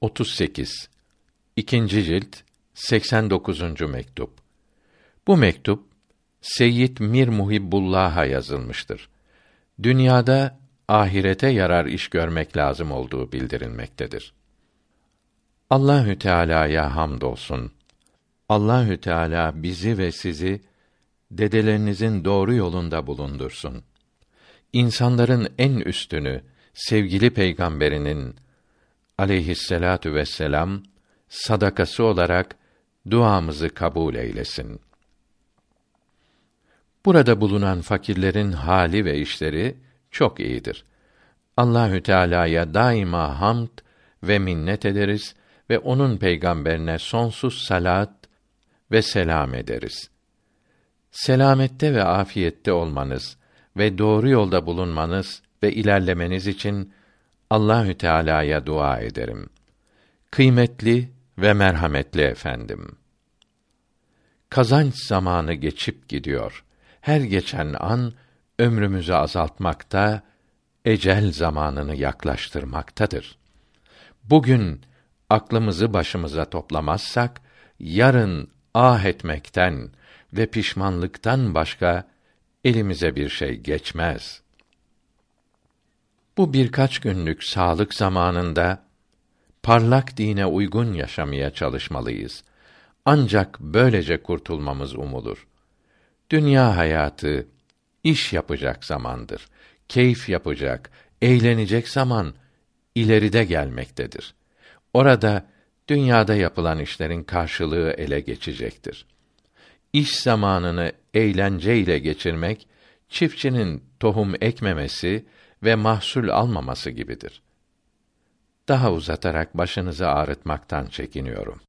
38 İkinci cilt 89. mektup. Bu mektup Seyyid Mir Muhibbullah'a yazılmıştır. Dünyada ahirete yarar iş görmek lazım olduğu bildirilmektedir. Allahü Teala'ya hamdolsun. Allahü Teala bizi ve sizi dedelerinizin doğru yolunda bulundursun. İnsanların en üstünü sevgili peygamberinin aleyhisselatu vesselam sadakası olarak duamızı kabul eylesin. Burada bulunan fakirlerin hali ve işleri çok iyidir. Allahü Teala'ya daima hamd ve minnet ederiz ve onun peygamberine sonsuz salat ve selam ederiz. Selamette ve afiyette olmanız ve doğru yolda bulunmanız ve ilerlemeniz için Allahü Teala'ya dua ederim. Kıymetli ve merhametli efendim. Kazanç zamanı geçip gidiyor. Her geçen an ömrümüzü azaltmakta, ecel zamanını yaklaştırmaktadır. Bugün aklımızı başımıza toplamazsak yarın ah etmekten ve pişmanlıktan başka elimize bir şey geçmez. Bu birkaç günlük sağlık zamanında parlak dine uygun yaşamaya çalışmalıyız. Ancak böylece kurtulmamız umulur. Dünya hayatı iş yapacak zamandır. Keyif yapacak, eğlenecek zaman ileride gelmektedir. Orada dünyada yapılan işlerin karşılığı ele geçecektir. İş zamanını eğlenceyle geçirmek çiftçinin tohum ekmemesi ve mahsul almaması gibidir. Daha uzatarak başınızı ağrıtmaktan çekiniyorum.